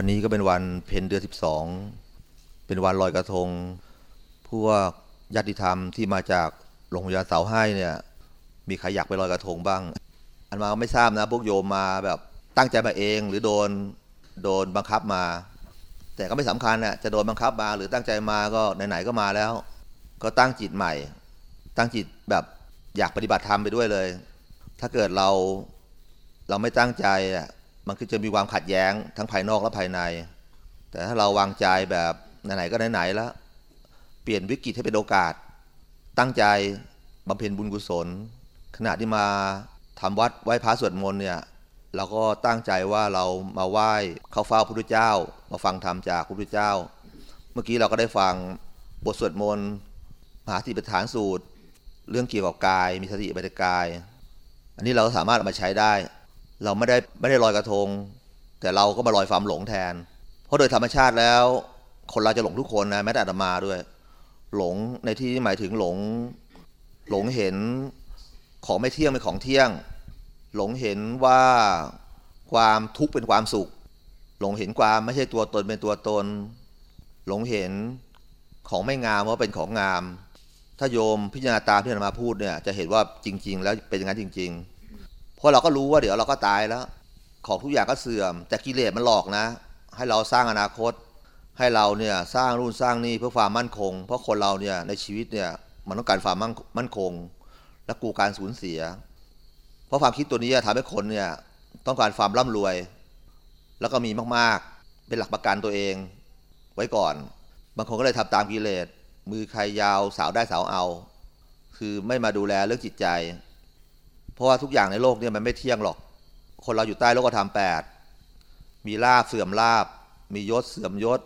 วันนี้ก็เป็นวันเพ็ญเดือนสิบสองเป็นวันลอยกระทงพวกญาติธรรมที่มาจากโรงพยาบาลเสาให้เนี่ย มีใครอยากไปลอยกระทงบ้าง อันมาก็ไม่ทราบนะ พวกโยมมาแบบตั้งใจมาเอง หรือโดนโดนบังคับมา แต่ก็ไม่สำคัญน่ะจะโดนบังคับมาหรือตั้งใจมาก็ไหนๆก็มาแล้ว ก็ตั้งจิตใหม่ ตั้งจิตแบบอยากปฏิบัติธรรมไปด้วยเลย ถ้าเกิดเราเราไม่ตั้งใจอะ มันคือจะมีความขัดแย้งทั้งภายนอกและภายใน แต่ถ้าเราวางใจแบบไหนๆก็ไหนๆแล้วเปลี่ยนวิกฤตให้เป็นโอกาส ตั้งใจบำเพ็ญบุญกุศล ขณะที่มาทำวัดไหว้พระสวดมนต์เนี่ยเราก็ตั้งใจว่าเรามาไหว้เข้าเฝ้าพระพุทธเจ้า มาฟังธรรมจากพระพุทธเจ้า เมื่อกี้เราก็ได้ฟังบทสวดมนต์มหาสติปัฏฐานสูตร เรื่องเกี่ยวกับกาย มีสติปัฏกาย อันนี้เราสามารถเอามาใช้ได้ เราไม่ได้ไม่ได้ลอยกระทง แต่เราก็มาลอยความหลงแทน เพราะโดยธรรมชาติแล้ว คนเราจะหลงทุกคนนะแม้แต่อาตมาด้วย หลงในที่หมายถึงหลง หลงเห็นของไม่เที่ยงเป็นของเที่ยง หลงเห็นว่าความทุกข์เป็นความสุข หลงเห็นความไม่ใช่ตัวตนเป็นตัวตน หลงเห็นของไม่งามว่าเป็นของงาม ถ้าโยมพิจารณาตามที่อาตมาพูดเนี่ยจะเห็นว่าจริง ๆ แล้วเป็นอย่างนั้นจริง ๆ เพราะเราก็รู้ว่าเดี๋ยวเราก็ตายแล้ว ของทุกอย่างก็เสื่อม แต่กิเลสมันหลอกนะ ให้เราสร้างอนาคต ให้เราเนี่ยสร้างรุ่นสร้างนี่เพื่อความมั่นคง เพราะคนเราเนี่ยในชีวิตเนี่ยมันต้องการความมั่นคง และกูการสูญเสีย เพราะความคิดตัวนี้ทำให้คนเนี่ยต้องการความร่ำรวย แล้วก็มีมากๆ เป็นหลักประกันตัวเอง ไว้ก่อน บางคนก็เลยทำตามกิเลสมือใครยาวสาวได้สาวเอา คือไม่มาดูแลเรื่องจิตใจ เพราะว่าทุกอย่างในโลกเนี่ยมันไม่เที่ยงหรอก คนเราอยู่ใต้โลกธรรมแปดมีลาบเสื่อมลาบ มียศเสื่อมยศ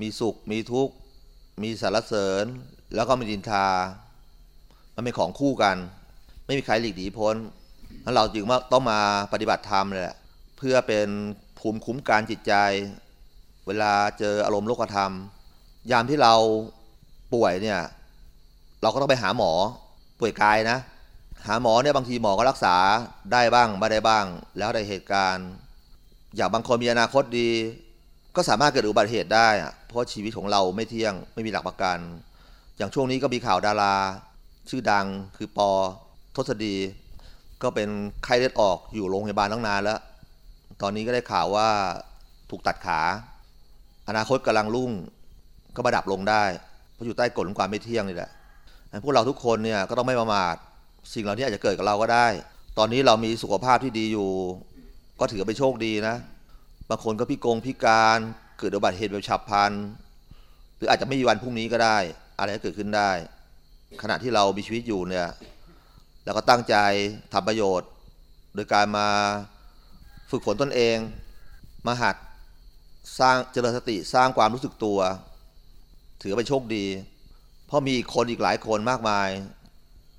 มีสุข มีทุกข์ มีสารเสริญ แล้วก็มีดินทา มันเป็นของคู่กัน ไม่มีใครหลีกหนีพ้นนั้นเราจึงว่าต้องมาปฏิบัติธรรมเลยแหละเพื่อเป็นภูมิคุ้มกันจิตใจ เวลาเจออารมณ์โลกธรรม ยามที่เราป่วยเนี่ย เราก็ต้องไปหาหมอป่วยกายนะ หาหมอเนี่ยบางทีหมอก็รักษาได้บ้างไม่ได้บ้าง แล้วในเหตุการณ์ อย่างบางคนมีอนาคตดี ก็สามารถเกิดอุบัติเหตุได้ เพราะชีวิตของเราไม่เที่ยงไม่มีหลักประกัน อย่างช่วงนี้ก็มีข่าวดารา ชื่อดังคือปอทศดี ก็เป็นไข้เลือดออกอยู่โรงพยาบาลตั้งนานแล้ว ตอนนี้ก็ได้ข่าวว่าถูกตัดขา อนาคตกำลังรุ่งก็มาดับลงได้เพราะอยู่ใต้กฎของความไม่เที่ยงนี่แหละพวกเราทุกคนเนี่ยก็ต้องไม่ประมาท สิ่งเหล่านี้อาจจะเกิดกับเราก็ได้ ตอนนี้เรามีสุขภาพที่ดีอยู่ ก็ถือเป็นโชคดีนะ บางคนก็พิกงพิการเกิดอุบัติเหตุแบบฉับพลัน หรืออาจจะไม่มีวันพรุ่งนี้ก็ได้ อะไรก็เกิดขึ้นได้ ขณะที่เรามีชีวิตอยู่เนี่ยเราก็ตั้งใจทำประโยชน์ โดยการมาฝึกฝนตนเองมาหัดสร้างเจริญสติสร้างความรู้สึกตัว ถือเป็นโชคดี เพราะมีคนอีกหลายคนมากมาย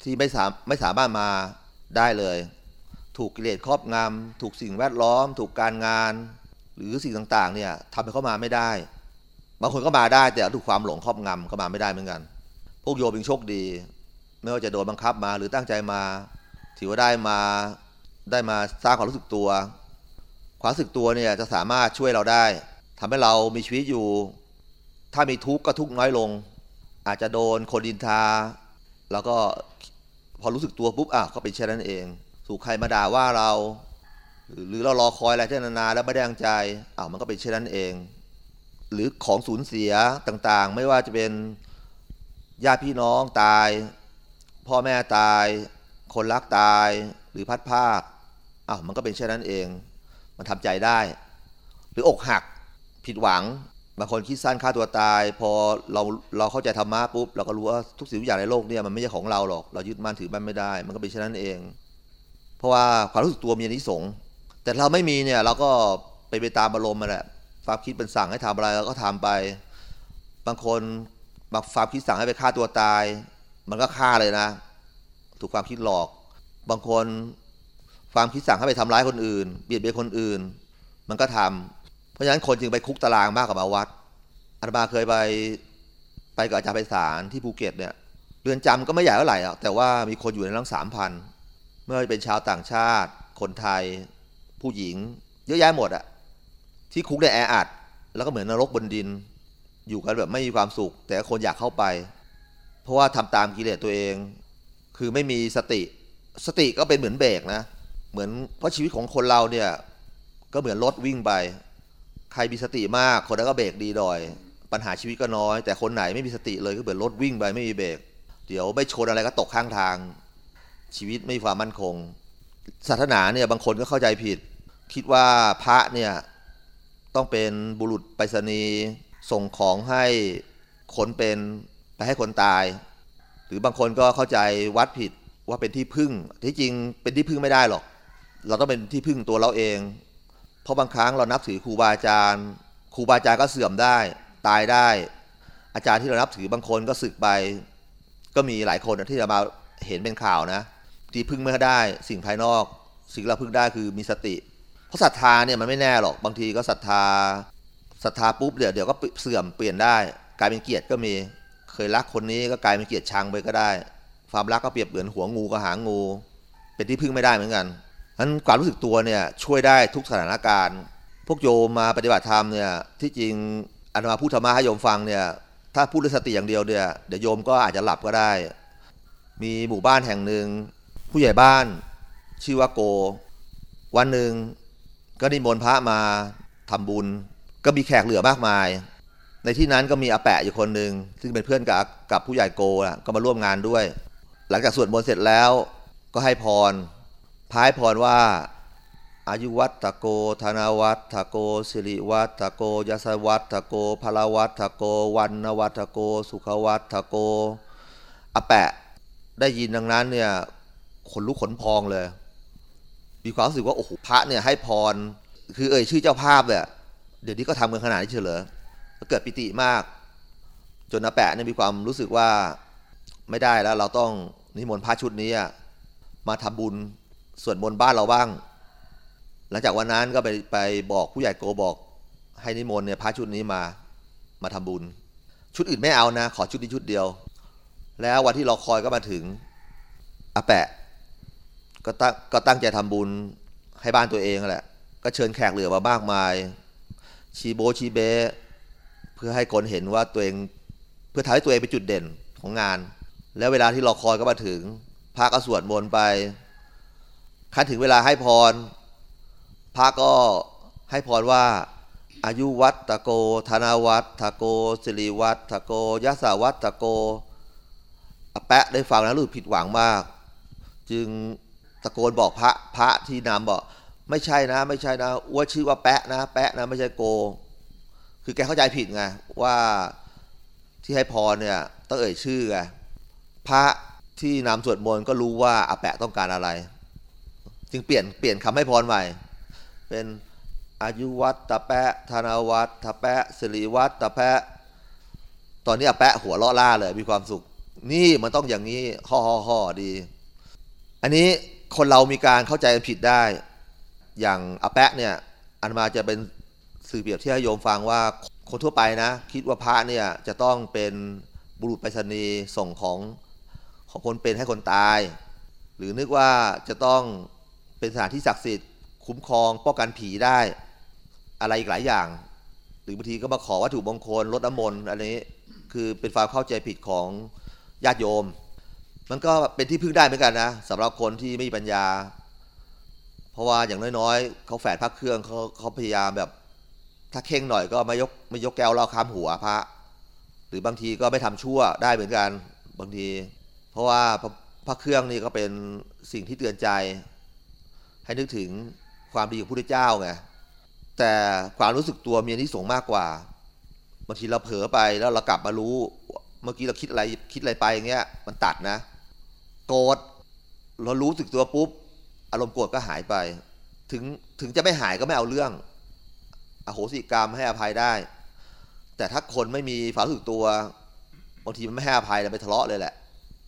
ที่ไม่สามไม่สามารถมาได้เลย ถูกกิเลสครอบงำถูกสิ่งแวดล้อม ถูกการงาน หรือสิ่งต่างๆเนี่ยทำให้เขามาไม่ได้บางคนก็มาได้แต่ถูกความหลงครอบงำเขามาไม่ได้เหมือนกัน พวกโยมเป็นโชคดี ไม่ว่าจะโดนบังคับมาหรือตั้งใจมา ถือว่าได้มาได้มาสร้างความรู้สึกตัว ความรู้สึกตัวเนี่ยจะสามารถช่วยเราได้ทำให้เรามีชีวิตอยู่ ถ้ามีทุกข์ก็ทุกข์น้อยลง อาจจะโดนคนดินทา แล้วก็ พอรู้สึกตัวปุ๊บอะก็เป็นเช่นนั้นเองสู่ใครมาด่าว่าเรา หรือเรารอคอยอะไรที่นานๆแล้วไม่ได้ดังใจอ้าวมันก็เป็นเช่นนั้นเอง หรือของสูญเสียต่างๆ ไม่ว่าจะเป็นญาติพี่น้องตาย พ่อแม่ตาย คนรักตาย หรือพัดภาคอ้าวมันก็เป็นเช่นนั้นเอง มันทำใจได้ หรืออกหักผิดหวัง บางคนคิดสั้นฆ่าตัวตาย พอเราเราเข้าใจธรรมะปุ๊บเราก็รู้ว่าทุกสิ่งทุกอย่างในโลกเนี่ยมันไม่ใช่ของเราหรอกเรายึดมั่นถือมั่นไม่ได้ มันก็เป็นเช่นนั้นเอง เพราะว่าความรู้สึกตัวมีอนิสงส์แต่เราไม่มีเนี่ยเราก็ไปไปตามอารมณ์มาแหละความคิดเป็นสั่งให้ทำอะไรเราก็ทำไป บางคนบางความคิดสั่งให้ไปฆ่าตัวตาย มันก็ฆ่าเลยนะ ถูกความคิดหลอก บางคนความคิดสั่งให้ไปทำร้ายคนอื่น เบียดเบียนคนอื่น มันก็ทำเพ ราะฉะนั้นคนจึงไปคุกตารางมากกว่ามาวัดอาตมาเคยไปไปกับอาจารย์ไพศาลที่ภูเก็ตเนี่ยเรือนจำก็ไม่ใหญ่เท่าไหร่แต่ว่ามีคนอยู่ในนั้งสามพันไม่ว่าจะเป็นชาวต่างชาติ คนไทย ผู้หญิง เยอะแยะหมดอะที่คุกได้แออัดแล้วก็เหมือนนรกบนดิน อยู่กันแบบไม่มีความสุข แต่คนอยากเข้าไป เพราะว่าทำตามกิเลสตัวเอง คือไม่มีสติ สติก็เป็นเหมือนเบรกนะ เหมือนเพราะชีวิตของคนเราเนี่ยก็เหมือนรถวิ่งไป ใครมีสติมากคนนั้นก็เบรกดีดอย ปัญหาชีวิตก็น้อย แต่คนไหนไม่มีสติเลยก็เหมือนรถวิ่งไปไม่มีเบรกเดี๋ยวไม่ชนอะไรก็ตกข้างทาง ชีวิตไม่มีความมั่นคงศาสนาเนี่ยบางคนก็เข้าใจผิด คิดว่าพระเนี่ยต้องเป็นบุรุษไปรษณีย์ส่งของให้คนเป็นไปให้คนตาย หรือบางคนก็เข้าใจวัดผิดว่าเป็นที่พึ่ง ที่จริงเป็นที่พึ่งไม่ได้หรอก เราต้องเป็นที่พึ่งตัวเราเอง เพราะบางครั้งเรานับถือครูบาอาจารย์ครูบาอาจารย์ก็เสื่อมได้ ตายได้ อาจารย์ที่เรานับถือบางคนก็สึกไป ก็มีหลายคนที่เรามาเห็นเป็นข่าวนะ ที่พึ่งไม่ได้สิ่งภายนอก สิ่งเราพึ่งได้คือมีสติ เพราะศรัทธาเนี่ยมันไม่แน่หรอกบางทีก็ศรัทธาศรัทธาปุ๊บเดี๋ยวเดี๋ยวก็เสื่อมเปลี่ยนได้ กลายเป็นเกียรติก็มีเคยรักคนนี้ก็กลายเป็นเกียรติชังไปก็ได้ ความรักก็เปรียบเหมือนหัวงูกับหางงู เป็นที่พึ่งไม่ได้เหมือนกัน นั้นความรู้สึกตัวเนี่ยช่วยได้ทุกสถานการณ์ พวกโยมมาปฏิบัติธรรมเนี่ยที่จริงอาตมาพูดธรรมะให้โยมฟังเนี่ยถ้าพูดด้วยสติอย่างเดียวเนี่ยเดี๋ยวโยมก็อาจจะหลับก็ได้ มีหมู่บ้านแห่งหนึ่ง ผู้ใหญ่บ้าน ชื่อว่าโก วันหนึ่งก็นิมนต์พระมาทำบุญ ก็มีแขกเหลือมากมาย ในที่นั้นก็มีอาแปะอยู่คนหนึ่งซึ่งเป็นเพื่อนกับกับผู้ใหญ่โกะก็มาร่วมงานด้วย หลังจากสวดมนต์เสร็จแล้วก็ให้พร พายพรว่า อายุวัตถโก ธนาวัตถโก สิริวัตถโกยศวัตถโกพลวัตถโก วันนวัตถโก สุขวัตถโกอาแปะได้ยินดังนั้นเนี่ยขนลุกขนพองเลย มีความรู้สึกว่าโอ้โหพระเนี่ยให้พร คือเอ่ยชื่อเจ้าภาพเนี่ยเดี๋ยวนี้ก็ทำกันขนาดนี้เฉลยเกิดปิติมาก จนอาแปะเนี่ยมีความรู้สึกว่าไม่ได้แล้วเราต้องนิมนต์พระชุดนี้มาทำบุญ ส่วนมนต์บ้านเราบ้าง หลังจากวันนั้นก็ไปไปบอกผู้ใหญ่โกบอกให้นิมนต์เนี่ยพระชุดนี้มามาทำบุญ ชุดอื่นไม่เอานะ ขอชุดนี้ชุดเดียว แล้ววันที่รอคอยก็มาถึงอาแปะ ก็ตั้งก็ตั้งใจทำบุญให้บ้านตัวเองแหละ ก็เชิญแขกเหลือมามากมาย ชีโบชีเบเพื่อให้คนเห็นว่าตัวเองเพื่อทำให้ตัวเองเป็นจุดเด่นของงาน แล้วเวลาที่รอคอยก็มาถึงพระก็สวดมนต์ไป คันถึงเวลาให้พร พระก็ให้พรว่าอายุวัตตะโก ธนาวัตถโก สิริวัตถโกยศวัตถโกอแปะได้ฟังแล้วรู้ผิดหวังมาก จึงตะโกนบอกพระพระที่นำบอก ไม่ใช่นะ ไม่ใช่นะว่าชื่อว่าแปะนะ แปะนะไม่ใช่โก คือแกเข้าใจผิดไงว่าที่ให้พรเนี่ยต้องเอ่ยชื่อไงพระที่นำสวดมนต์ก็รู้ว่าอาแปะต้องการอะไร จึงเปลี่ยนเปลี่ยนคำให้พรใหม่ เป็นอายุวัตตะแปะธนวัตตะแปะสิริวัตตะแปะตอนนี้อาแปะหัวเราะล่าเลยมีความสุข นี่มันต้องอย่างนี้ห่อห่อห่อดี อันนี้คนเรามีการเข้าใจผิดได้ อย่างอาแปะเนี่ยอันมาจะเป็นสื่อเปรียบเทียบให้โยมฟังว่าคนทั่วไปนะ คิดว่าพระเนี่ยจะต้องเป็นบุรุษไปรษณีย์ส่งของของคนเป็นให้คนตาย หรือนึกว่าจะต้อง เป็นสถานที่ศักดิ์สิทธิ์คุ้มครอง ป้องกันผีได้ อะไรอีกหลายอย่าง หรือบางทีก็มาขอวัตถุมงคลลดน้ำมนต์อันนี้คือเป็นความเข้าใจผิดของญาติโยม มันก็เป็นที่พึ่งได้เหมือนกันนะสำหรับคนที่ไม่มีปัญญา เพราะว่าอย่างน้อยๆเขาแฝดพระเครื่องเขาเขาพยายามแบบ ถ้าเข่งหน่อยก็ไม่ยกไม่ยกแก้วเราคามหัวพระ หรือบางทีก็ไม่ทำชั่วได้เหมือนกันบางที เพราะว่าพระเครื่องนี่ก็เป็นสิ่งที่เตือนใจ ให้นึกถึงความดีของพระพุทธเจ้าไงแต่ความรู้สึกตัวมีอันที่สงส์มากกว่าบางทีเราเผลอไปแล้วเรากลับมารู้เมื่อกี้เราคิดอะไรคิดอะไรไปอย่างเงี้ย มันตัดนะ โกรธเรารู้สึกตัวปุ๊บ อารมณ์โกรธก็หายไป ถึงถึงจะไม่หายก็ไม่เอาเรื่อง อโหสิกรรมให้อภัยได้ แต่ถ้าคนไม่มีความรู้สึกตัวบางทีมันไม่ให้อภัยเราไปทะเลาะเลยแหละ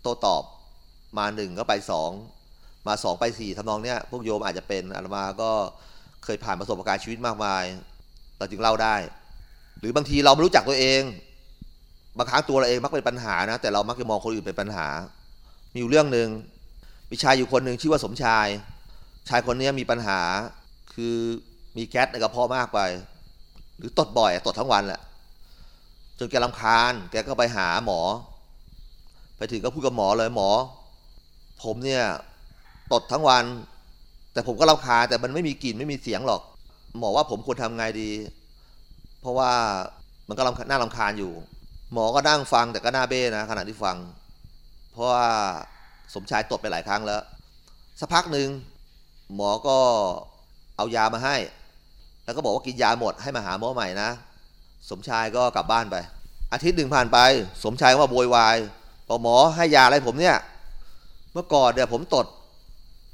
โต้ตอบมาหนึ่งก็ไปสอง มาสองไปสี่ทำนองเนี้ยพวกโยมอาจจะเป็นอาตมาก็เคยผ่านประสบการณ์ชีวิตมากมายเราจึงเล่าได้ หรือบางทีเราไม่รู้จักตัวเอง บางครั้งตัวเราเองมักเป็นปัญหานะ แต่เรามักจะมองคนอื่นเป็นปัญหา มีอยู่เรื่องหนึ่งมีชายอยู่คนหนึ่งชื่อว่าสมชาย ชายคนนี้มีปัญหาคือมีแก๊สในกระเพาะมากไป หรือตดบ่อยตดทั้งวันแหละจนแกลำคาญ แกก็ไปหาหมอ ไปถึงก็พูดกับหมอเลยหมอ ผมเนี่ย ตดทั้งวัน แต่ผมก็ลำคาญแต่มันไม่มีกลิ่นไม่มีเสียงหรอก หมอว่าผมควรทำไงดี เพราะว่ามันก็ลำน่าลำคาญอยู่ หมอก็นั่งฟังแต่ก็หน้าเบ้นะขณะที่ฟัง เพราะว่าสมชายตดไปหลายครั้งแล้ว สักพักหนึ่งหมอก็เอายามาให้ แล้วก็บอกว่ากินยาหมดให้มาหาหมอใหม่นะ สมชายก็กลับบ้านไป อาทิตย์หนึ่งผ่านไป สมชายก็มาโวยวายบอกหมอให้ยาอะไรผมเนี่ย เมื่อก่อนเนี่ยวผมตด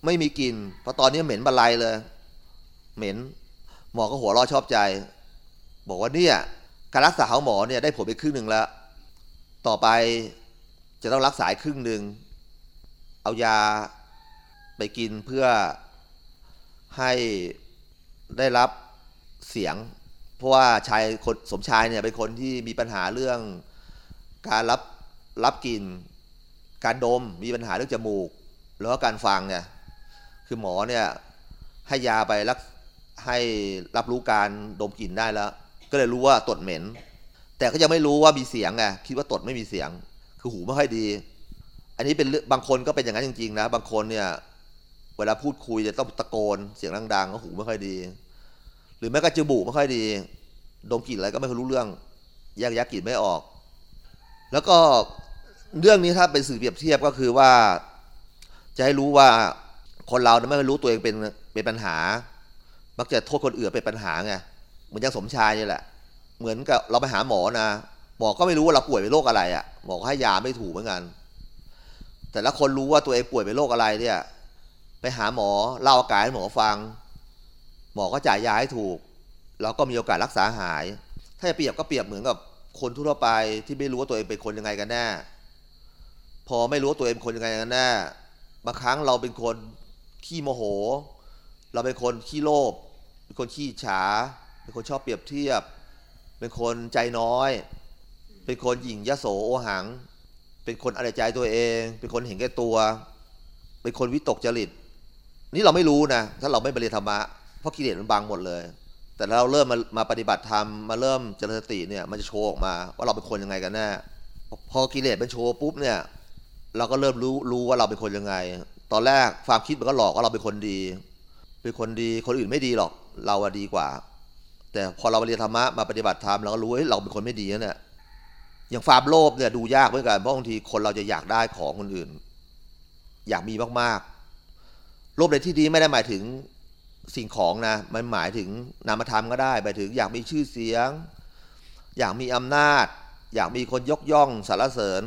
ไม่มีกลิ่นพอตอนนี้เหม็นบรรลัยเลย เหม็น หมอก็หัวเราะชอบใจ บอกว่าเนี่ยการรักษาของหมอเนี่ยได้ผลไปครึ่งหนึ่งแล้ว ต่อไปจะต้องรักษาครึ่งหนึ่ง เอายาไปกินเพื่อให้ได้รับเสียง เพราะว่าชายคนสมชายเนี่ยเป็นคนที่มีปัญหาเรื่องการรับรับกลิ่น การดมมีปัญหาเรื่องจมูก แล้วก็การฟังเนี่ย คือหมอเนี่ยให้ยาไปรักให้รับรู้การดมกลิ่นได้แล้ว ก็เลยรู้ว่าตดเหม็น แต่ก็ยังไม่รู้ว่ามีเสียงไงคิดว่าตดไม่มีเสียง คือหูไม่ค่อยดี อันนี้เป็นบางคนก็เป็นอย่างนั้นจริงๆนะบางคนเนี่ยเวลาพูดคุยจะต้องตะโกนเสียงดังๆก็หูไม่ค่อยดี หรือแม้กระจมูกไม่ค่อยดี ดมกลิ่นอะไรก็ไม่ค่อยรู้เรื่องแยกแยกกลิ่นไม่ออก แล้วก็เรื่องนี้ถ้าเป็นสื่อเปรียบเทียบก็คือว่า จะให้รู้ว่า คนเราไม่รู้ตัวเองเป็นเป็นปัญหา มักจะโทษคนอื่นเป็นปัญหาไงเหมือนอย่างสมชายนี่แหละ เหมือนกับเราไปหาหมอนะหมอก็ไม่รู้ว่าเราป่วยเป็นโรคอะไรอะ่ะหมอก็ให้ยาไม่ถูกเหมือนกัน แต่ละคนรู้ว่าตัวเองป่วยเป็นโรคอะไรเนี่ย ไปหาหมอเล่าอาการให้หมอฟัง หมอก็จ่ายยาให้ถูก แล้วก็มีโอกาสรักษาหาย ถ้าจะเปรียบก็เปรียบเหมือนกับคนทั่วไปที่ไม่รู้ว่าตัวเองเป็นคนยังไงกันแน่ พอไม่รู้ว่าตัวเองเป็นคนยังไงกันแน่บางครั้งเราเป็นคน ขี้โมโห เราเป็นคนขี้โลภเป็นคนขี้ฉา เป็นคนชอบเปรียบเทียบ เป็นคนใจน้อย เป็นคนหยิ่งยโสโอหัง เป็นคนอะไรใจตัวเอง เป็นคนเห็นแก่ตัว เป็นคนวิตกจริต นี่เราไม่รู้นะ ถ้าเราไม่ไปเรียนธรรมะ เพราะกิเลสมันบังหมดเลย แต่เราเริ่มมามาปฏิบัติธรรม มาเริ่มเจริญสติเนี่ย มันจะโชว์ออกมา ว่าเราเป็นคนยังไงกันแน่ พอกิเลสมันโชว์ปุ๊บเนี่ย เราก็เริ่มรู้รู้ว่าเราเป็นคนยังไง ตอนแรกความคิดมันก็หลอกว่าเราเป็นคนดี เป็นคนดีคนอื่นไม่ดีหรอก เราอะดีกว่า แต่พอเราไปเรียนธรรมะมาปฏิบัติธรรมเราก็รู้ว่าเราเป็นคนไม่ดีนะเนี่ยอย่างความโลภเนี่ยดูยากเหมือนกันเพราะบางทีคนเราจะอยากได้ของคนอื่น อยากมีมากๆโลภในที่นี้ไม่ได้หมายถึงสิ่งของนะมันหมายถึงนามธรรมก็ได้หมายถึง อยากมีชื่อเสียง อยากมีอำนาจ อยากมีคนยกย่องสรรเสริญ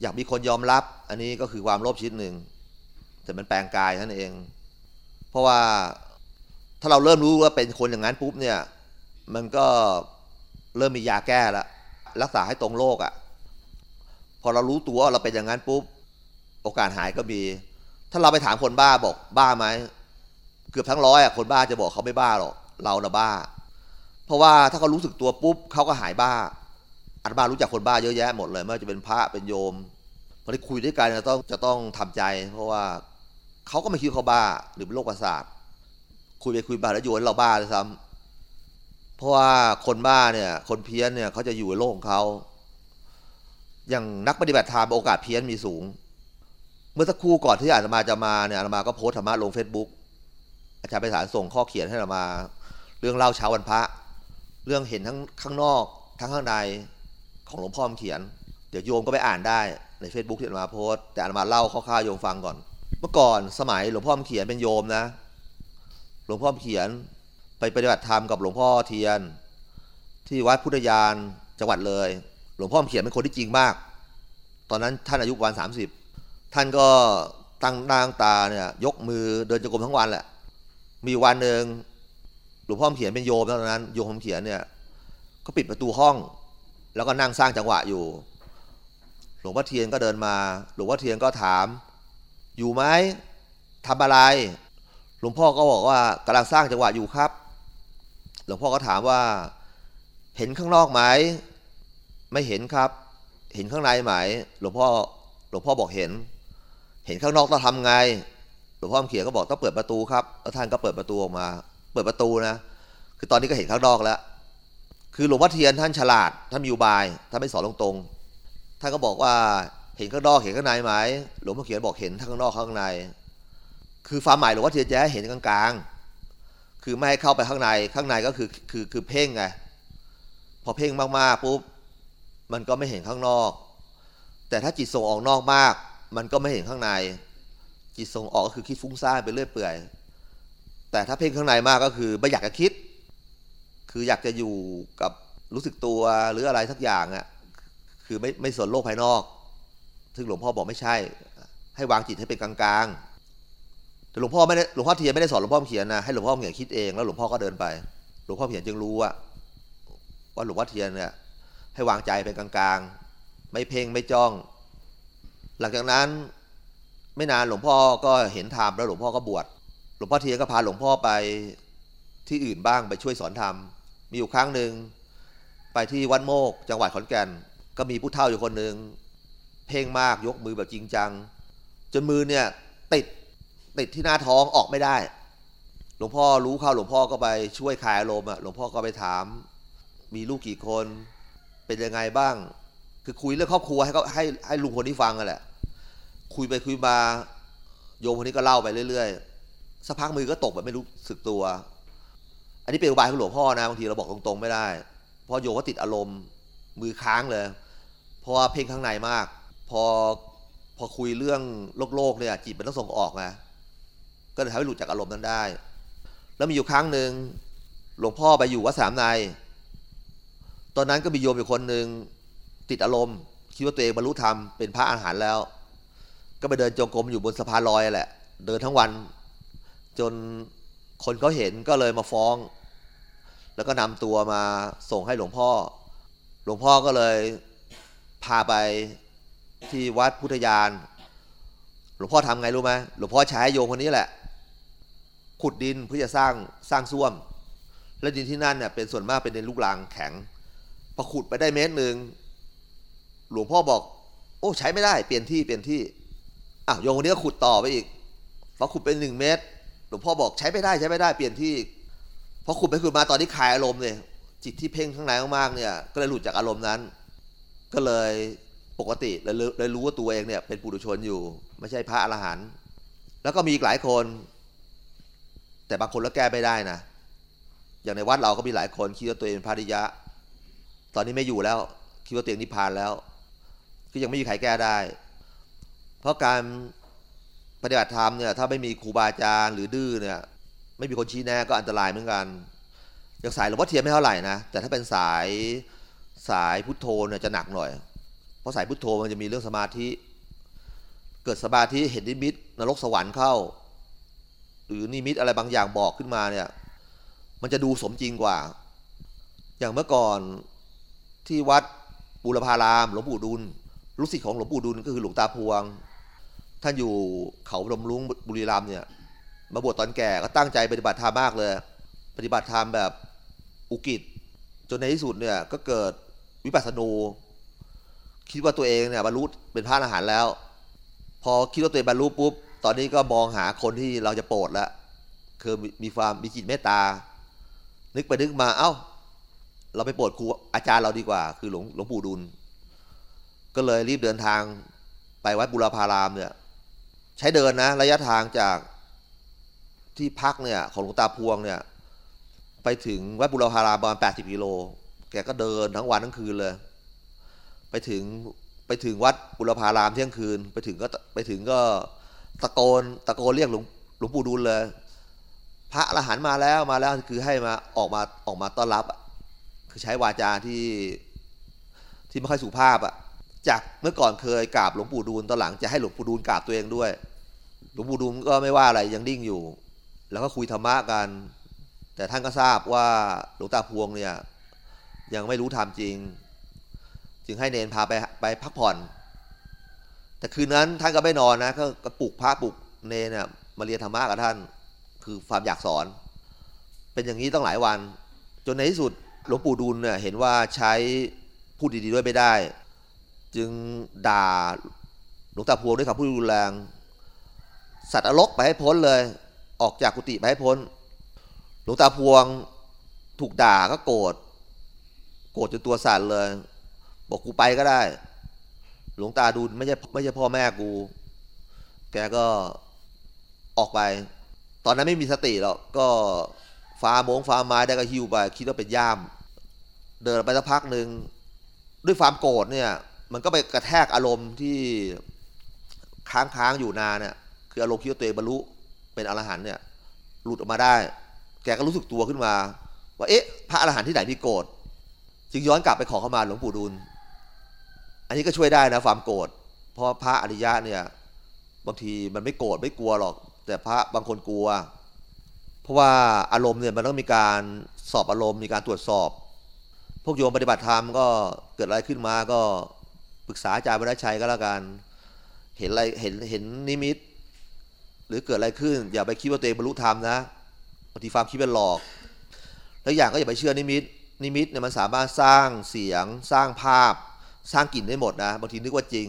อยากมีคนยอมรับ อันนี้ก็คือความโลภชิ้นหนึ่ง แต่มันแปลงกายนั่นเอง เพราะว่าถ้าเราเริ่มรู้ว่าเป็นคนอย่างนั้นปุ๊บเนี่ย มันก็เริ่มมียาแก้แล้วรักษาให้ตรงโรคอะ่ะ พอเรารู้ตัวเราเป็นอย่างนั้นปุ๊บ โอกาสหายก็มี ถ้าเราไปถามคนบ้าบอกบ้าไหมเกือบทั้งร้อยอะคนบ้าจะบอกเขาไม่บ้าหรอกเรานะบ้า เพราะว่าถ้าเขารู้สึกตัวปุ๊บเขาก็หายบ้า อาตมารู้จักคนบ้าเยอะแยะหมดเลยไม่ว่าจะเป็นพระเป็นโยมพอได้คุยด้วยกันจะต้องจะต้องทำใจ เพราะว่าเขาก็ไม่คิดเขาบ้าหรือเป็นโรคประสาทคุยไปคุยมาแล้วโยนเราบ้าเลยซ้ำเพราะว่าคนบ้าเนี่ย คนเพี้ยนเนี่ยเขาจะอยู่ในโลกของเขาอย่างนักปฏิบัติธรรมโอกาสเพี้ยนมีสูง เมื่อสักครู่ก่อนที่อาตมาจะมาเนี่ยอาตมาก็โพสธรรมะลงเฟซบุ๊กอาจารย์ไปสารส่งข้อเขียนให้อาตมา เรื่องเล่าเช้าวันพระ เรื่องเห็นทั้งข้างนอก ทั้งข้างใน ของหลวงพ่อเขียน เดี๋ยวโยมก็ไปอ่านได้ใน Facebook ที่อาตมาโพสแต่อาตมาเล่าคร่าวๆโยมฟังก่อน เมื่อก่อนสมัยหลวงพ่อเขียนเป็นโยมนะ หลวงพ่อเขียนไปปฏิบัติธรรมกับหลวงพ่อเทียน ที่วัดพุทธยานจังหวัดเลย หลวงพ่อเขียนเป็นคนที่จริงมาก ตอนนั้นท่านอายุประมาณสามสิบท่านก็ตั้งนางตาเนี่ยยกมือเดินจงกรมทั้งวันแหละ มีวันหนึ่งหลวงพ่อเขียนเป็นโยมตอนนั้นโยมเขียนเนี่ยก็ปิดประตูห้อง แล้วก็นั่งสร้างจังหวะอยู่ หลวงพ่อเทียนก็เดินมา หลวงพ่อเทียนก็ถาม อยู่ไหมทำอะไร หลวงพ่อก็บอกว่ากำลังสร้างจังหวะอยู่ครับ หลวงพ่อก็ถามว่า เห็นข้างนอกไหม ไม่เห็นครับ เห็นข้างในไหม หลวงพ่อ หลวงพ่อบอกเห็น เห็นข้างนอกต้องทำไง หลวงพ่อเขียนก็บอกต้องเปิดประตูครับ แล้วท่านก็เปิดประตูออกมา เปิดประตูนะ คือตอนนี้ก็เห็นข้างนอกแล้ว คือหลวงพ่อเทียนท่านฉลาด ท่านมีอุบาย ท่านไม่สอนตรงๆ ท่านก็บอกว่าเห็นข้างนอกเห็นข้างในไหมหลวงพ่อเขียนบอกเห็นทั้งข้างนอกข้างใน คือความหมายหลวงพ่อเทียนจะให้เห็นกลางๆ คือไม่ให้เข้าไปข้างในข้างในก็คือคือคือเพ่งไงพอเพ่งมากๆปุ๊บมันก็ไม่เห็นข้างนอก แต่ถ้าจิตส่งออกนอกมาก มันก็ไม่เห็นข้างใน จิตส่งออกก็คือคิดฟุ้งซ่านไปเรื่อยเปื่อย แต่ถ้าเพ่งข้างในมากก็คือไม่อยากจะคิด คืออยากจะอยู่กับรู้สึกตัวหรืออะไรสักอย่างอะ่ะคือไม่ไม่สนโลกภายนอก ซึ่งหลวงพ่อบอกไม่ใช่ ให้วางจิตให้เป็นกลางๆแต่หลวงพ่อไม่ได้หลวงพ่อเทียนไม่ได้สอนหลวงพ่อเขียนนะให้หลวงพ่อเขียนคิดเองแล้วหลวงพ่อก็เดินไป หลวงพ่อเขียนจึงรู้ว่าว่าหลวงพ่อเทียนเนี่ยให้วางใจเป็นกลางๆ ไม่เพ่งไม่จ้อง หลังจากนั้นไม่นานหลวงพ่อก็เห็นธรรมแล้วหลวงพ่อก็บวชหลวงพ่อเทียนก็พาหลวงพ่อไปที่อื่นบ้างไปช่วยสอนธรรม มีอยู่ครั้งหนึ่งไปที่วัดโมก จังหวัดขอนแก่น ก็มีผู้เฒ่าอยู่คนหนึ่งเพ่งมากยกมือแบบจริงจัง จนมือเนี่ยติดติดที่หน้าท้องออกไม่ได้ หลวงพ่อรู้เข้าหลวงพ่อก็ไปช่วยคลายอารมณ์อะหลวงพ่อก็ไปถาม มีลูกกี่คน เป็นยังไงบ้าง คือคุยเรื่องครอบครัวให้เขาให้ให้ลุงคนที่ฟังกันแหละคุยไปคุยมาโยมคนนี้ก็เล่าไปเรื่อยๆสักพักมือก็ตกแบบไม่รู้สึกตัว อันนี้เป็นอุบายของหลวงพ่อนะบางทีเราบอกตรงๆไม่ได้ เพราะโยมก็ติดอารมณ์มือค้างเลย เพราะว่าเพ่งข้างในมาก พอพอคุยเรื่องโลกโลกเนี่ยจิตมันต้องส่งออกไงก็เลยทำให้หลุดจากอารมณ์นั้นได้ แล้วมีอยู่ครั้งหนึ่งหลวงพ่อไปอยู่วัดสามนายตอนนั้นก็มีโยมอยู่คนหนึ่งติดอารมณ์ คิดว่าตัวเองบรรลุธรรมเป็นพระอาหารแล้ว ก็ไปเดินจงกรมอยู่บนสะพานลอยแหละ เดินทั้งวัน จนคนเขาเห็นก็เลยมาฟ้อง แล้วก็นำตัวมาส่งให้หลวงพ่อ หลวงพ่อก็เลยพาไปที่วัดพุทธยาน หลวงพ่อทำไงรู้ไหมหลวงพ่อใช้โยมคนนี้แหละ ขุดดินเพื่อจะสร้างสร้างส้วม และดินที่นั่นเนี่ยเป็นส่วนมากเป็นดินลูกรังแข็งพอขุดไปได้เมตรหนึ่งหลวงพ่อบอก โอ้ใช้ไม่ได้เปลี่ยนที่เปลี่ยนที่อ้าวโยมคนนี้ก็ขุดต่อไปอีกพอขุดไปหนึ่งเมตร หลวงพ่อบอกใช้ไม่ได้ใช้ไม่ได้เปลี่ยนที่อีก พอขุดไปขุดมาตอนที่คลายอารมณ์เนี่ยจิตที่เพ่งข้างในมากๆเนี่ยก็เลยหลุดจากอารมณ์นั้น ก็เลยปกติเลยรู้ว่าตัวเองเนี่ยเป็นปุถุชนอยู่ ไม่ใช่พระอรหันต์แล้วก็มีอีกหลายคน แต่บางคนแล้วแก้ไม่ได้นะอย่างในวัดเราก็มีหลายคนคิดว่าตัวเองเป็นพระริยะ ตอนนี้ไม่อยู่แล้วคิดว่าตัวเองนิพพานแล้วก็ยังไม่มีใครแก้ได้ เพราะการปฏิบัติธรรมเนี่ยถ้าไม่มีครูบาอาจารย์หรือดื้อเนี่ย ไม่มีคนชี้แนะก็อันตรายเหมือนกันอย่างสายหลวงพ่อเทียนไม่เท่าไหร่นะแต่ถ้าเป็นสายสายพุทโธเนี่ยจะหนักหน่อย เพราะสายพุทโธมันจะมีเรื่องสมาธิ เกิดสมาธิเห็นนิมิตนรกสวรรค์เข้า หรือนิมิตอะไรบางอย่างบอกขึ้นมาเนี่ย มันจะดูสมจริงกว่า อย่างเมื่อก่อนที่วัดบูรพารามหลวงปู่ดุลลูกศิษย์ของหลวงปู่ดุลก็คือหลวงตาพวง ท่านอยู่เขาลมลุงบุรีรัมย์เนี่ย มาบวชตอนแก่ก็ตั้งใจปฏิบัติธรรมมากเลย ปฏิบัติธรรมแบบอุกิจจนในที่สุดเนี่ยก็เกิดวิปัสสนู คิดว่าตัวเองเนี่ยบรรลุเป็นพระอรหันต์แล้ว พอคิดว่าตัวเองบรรลุปุ๊บ ตอนนี้ก็มองหาคนที่เราจะโปรดแล้วคือมีความมีจิตเมตตา นึกไปนึกมาเอ้า เราไปโปรดครูอาจารย์เราดีกว่า คือหลวงหลวงปู่ดุล ก็เลยรีบเดินทางไปวัดบุรพารามเนี่ย ใช้เดินนะ ระยะทางจาก ที่พักเนี่ยของหลวงตาพวงเนี่ย ไปถึงวัดบุรพารามประมาณแปดสิบกิโล แกก็เดินทั้งวันทั้งคืนเลย ไปถึงไปถึงวัดบุรพารามเที่ยงคืน ไปถึงก็ไปถึงก็ตะโกนตะโกนเรียกหลวงหลวงปู่ดูลเลย พระอรหันต์มาแล้วมาแล้วคือให้มาออกมาออกมาต้อนรับ คือใช้วาจาที่ที่ไม่ค่อยสุภาพอะจากเมื่อก่อนเคยกราบหลวงปู่ดูลตอนหลังจะให้หลวงปู่ดูลกราบตัวเองด้วย หลวงปู่ดูลก็ไม่ว่าอะไรยังนิ่งอยู่ แล้วก็คุยธรรมะกัน แต่ท่านก็ทราบว่าหลวงตาพวงเนี่ยยังไม่รู้ธรรมจริง จึงให้เนนพาไปไปพักผ่อน แต่คืนนั้นท่านก็ไม่นอนนะก็กปลุกพระปลุกเนนเนี่ยมาเรียนธรรมะกับท่าน คือความอยากสอน เป็นอย่างนี้ต้องหลายวัน จนในที่สุดหลวงปู่ดูลเนี่ยเห็นว่าใช้พูดดีๆด้วยไม่ได้ จึงด่าหลวงตาพวงด้วยคำพูดรุนแรง สัตว์อรกไปให้พ้นเลย ออกจากกุฏิไปให้พ้น หลวงตาพวงถูกด่าก็โกรธ โกรธจนตัวสั่นเลย บอกกูไปก็ได้ หลวงตาดูไม่ใช่ไม่ใช่พ่อแม่กู แกก็ออกไป ตอนนั้นไม่มีสติหรอก ก็ฟ้ามงฟ้าไม้ได้ก็หิวไป คิดว่าเป็นย่าม เดินไปสักพักหนึ่งด้วยความโกรธเนี่ย มันก็ไปกระแทกอารมณ์ที่ค้างค้างอยู่นานเนี่ย คืออารมณ์คิดว่าตัวเองบรรลุ เป็นอรหันเนี่ยหลุดออกมาได้ แกก็รู้สึกตัวขึ้นมา ว่าเอ๊ะพระอรหันต์ที่ไหนมีโกรธจึงย้อนกลับไปขอเข้ามาหลวงปู่ดูล อันนี้ก็ช่วยได้นะความโกรธเพราะพระอริยะเนี่ยบางทีมันไม่โกรธไม่กลัวหรอก แต่พระบางคนกลัว เพราะว่าอารมณ์เนี่ยมันต้องมีการสอบอารมณ์มีการตรวจสอบ พวกโยมปฏิบัติธรรมก็เกิดอะไรขึ้นมาก็ปรึกษาอาจารย์วรชัยก็แล้วกัน เห็นอะไรเห็นเห็นนิมิต หรือเกิดอะไรขึ้น อย่าไปคิดว่าตัวเองบรรลุธรรมนะบางทีความคิดเป็นหลอก แล้วอย่างก็อย่าไปเชื่อนิมิต นิมิตเนี่ยมันสามารถสร้างเสียง สร้างภาพ สร้างกลิ่นได้หมดนะบางทีนึกว่าจริง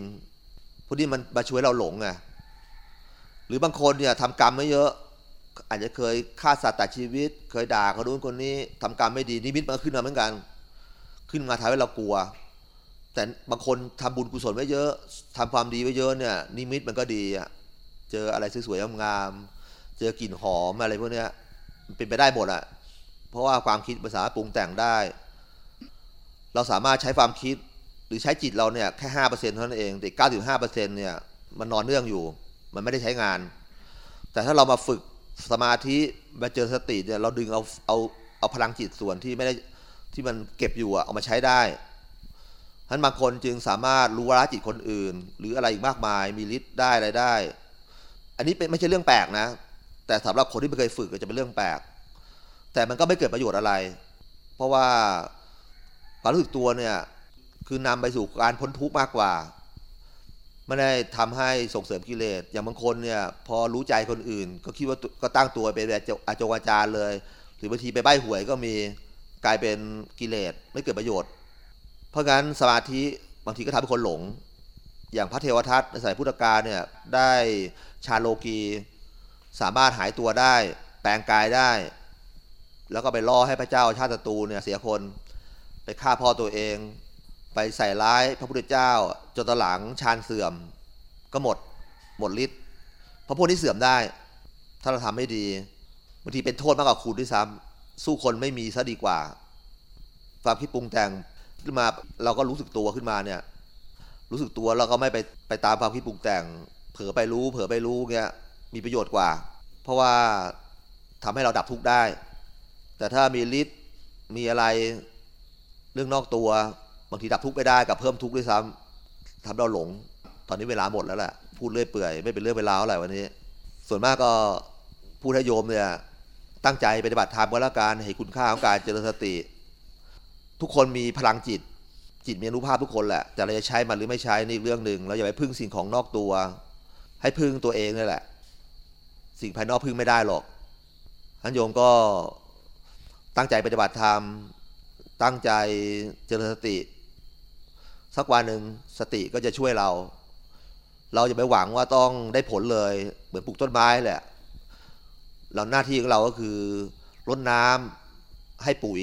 พวกนี้มันมาช่วยเราหลงไงหรือบางคนเนี่ยทำกรรมไม่เยอะ อาจจะเคยฆ่าสัตว์ตัดชีวิต เคยด่าคนนู้นคนนี้ทำกรรมไม่ดีนิมิตมันก็ขึ้นมาเหมือนกัน ขึ้นมาทำให้เรากลัว แต่บางคนทำบุญกุศลไว้เยอะทำความดีไว้เยอะเนี่ยนิมิตมันก็ดีอะ เจออะไรสวยๆงามๆเจอกลิ่นหอมอะไรพวกเนี้ยเป็นไปได้หมดอะเพราะว่าความคิดภาษามารถปรุงแต่งได้ เราสามารถใช้ความคิดหรือใช้จิตเราเนี่ยแค่ห้าเปอร์เซ็นต์เท่านั้นเองแต่เก้าสิบห้าเปอร์เซ็นต์เนี่ยมันนอนเนื่องอยู่ มันไม่ได้ใช้งาน แต่ถ้าเรามาฝึกสมาธิมาเจอสติเนี่ยเราดึงเอาเอาเอาพลังจิตส่วนที่ไม่ได้ที่มันเก็บอยู่อะเอามาใช้ได้ท่านบางคนจึงสามารถรู้วาระจิตคนอื่น หรืออะไรอีกมากมายมีฤทธิ์ได้อะไรได้ อันนี้เป็นไม่ใช่เรื่องแปลกนะ แต่สำหรับคนที่ไม่เคยฝึกก็จะเป็นเรื่องแปลก แต่มันก็ไม่เกิดประโยชน์อะไร เพราะว่าความรู้สึกตัวเนี่ยคือนำไปสู่การพ้นทุกข์มากกว่า ไม่ได้ทำให้ส่งเสริมกิเลส อย่างบางคนเนี่ยพอรู้ใจคนอื่น ก็คิดว่าก็ตั้งตัวเป็นอาจงอาจารย์เลย หรือบางทีไปใบ้หวยก็มีกลายเป็นกิเลสไม่เกิดประโยชน์ เพราะงั้นสมาธิบางทีก็ทำให้คนหลง อย่างพระเทวทัตในสมัยพุทธกาลเนี่ยได้ชาโลกีสามารถหายตัวได้ แปลงกายได้ แล้วก็ไปล่อให้พระเจ้าชาติตูเนี่ยเสียคนไปฆ่าพ่อตัวเอง ไปใส่ร้ายพระพุทธเจ้าจนตหลังชาญเสื่อม ก็หมดหมดฤทธิ์เพราะพวกนี้เสื่อมได้ ถ้าเราทำไม่ดีบางทีเป็นโทษมากกว่าคุณด้วยซ้ำสู้คนไม่มีซะดีกว่าความคิดปรุงแต่งขึ้นมาเราก็รู้สึกตัวขึ้นมาเนี่ย รู้สึกตัวเราก็ไม่ไปไปตามความคิดปรุงแต่ง เผลอไปรู้ เผลอไปรู้เงี้ยมีประโยชน์กว่า เพราะว่าทำให้เราดับทุกข์ได้ แต่ถ้ามีฤทธิ์มีอะไรเรื่องนอกตัวบางทีดับทุกข์ไม่ได้กับเพิ่มทุกข์ด้วยซ้ำทำเราหลง ตอนนี้เวลาหมดแล้วแหละพูดเรื่อยเปื่อยไม่เป็นเรื่องเวลาอะไรวันนี้ ส่วนมากก็พูดให้โยมเนี่ยตั้งใจปฏิบัติธรรมก็แล้วกันให้คุณค่าของการเจริญสติ ทุกคนมีพลังจิต จิตมีอนุภาพทุกคนแหละแต่เราจะใช้มันหรือไม่ใช้นี่เรื่องหนึ่งเราอย่าไปพึ่งสิ่งของนอกตัว ให้พึ่งตัวเองนี่แหละ สิ่งภายนอกพึ่งไม่ได้หรอกท่านโยมก็ตั้งใจปฏิบัติธรรม ตั้งใจเจริญสติ สักวันหนึ่งสติก็จะช่วยเรา เราจะไปหวังว่าต้องได้ผลเลย เหมือนปลูกต้นไม้แหละ เราหน้าที่ของเราก็คือรดน้ำให้ปุ๋ย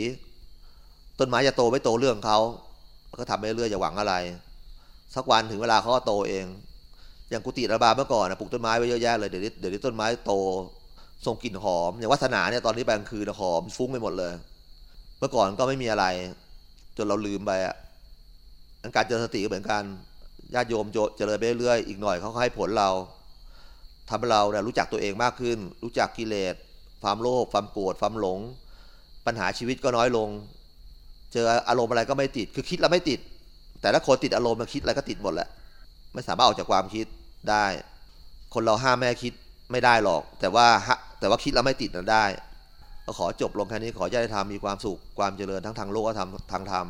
ต้นไม้จะโตไม่โตเรื่องเขา ก็ทำไปเรื่อยอย่าหวังอะไร สักวันถึงเวลาเขาก็โตเอง อย่างกุฏิระบาเมื่อก่อนนะปลูกต้นไม้ไว้เยอะแยะเลยเดี๋ยวนี้เดี๋ยวนี้ต้นไม้โตส่งกลิ่นหอม อย่างวัฒนาเนี่ยตอนนี้แบงคืนหอมฟุ้งไปหมดเลย เมื่อก่อนก็ไม่มีอะไร จนเราลืมไปอะการเจริญสติก็เหมือนกันญาติโยมเจริญไปเรื่อยอีกหน่อยเขาให้ผลเราทำให้เราเนี่ยรู้จักตัวเองมากขึ้น รู้จักกิเลสความโลภความโกรธความหลง ปัญหาชีวิตก็น้อยลง เจออารมณ์อะไรก็ไม่ติด คือคิดแล้วไม่ติด แต่ถ้าคนติดอารมณ์มาคิดอะไรก็ติดหมดแหละ ไม่สามารถออกจากความคิดได้ คนเราห้ามแม่คิดไม่ได้หรอก แต่ว่าแต่ว่าคิดแล้วไม่ติดนั้นได้ก็ขอจบลงแค่นี้ขอญาติธรรมมีความสุขความเจริญทั้งทางโลกและทางธรรม